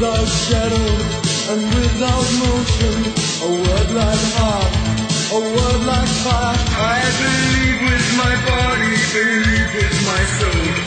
Without shadow and without motion, a word like heart, a word like fire. I believe with my body, believe with my soul,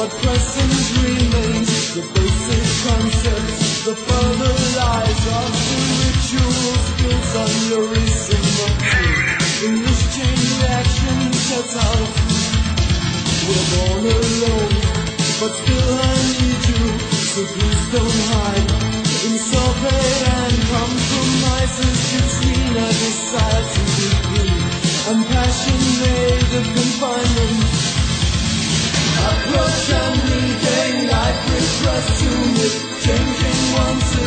but present remains the basic concepts, the further lies of the rituals built on your In this chain reaction sets out. We're born alone, but still I need you, so please don't hide. Insulted and compromises between a desire to be and passion made of confinement. Approach and regain life repressed to it, changing once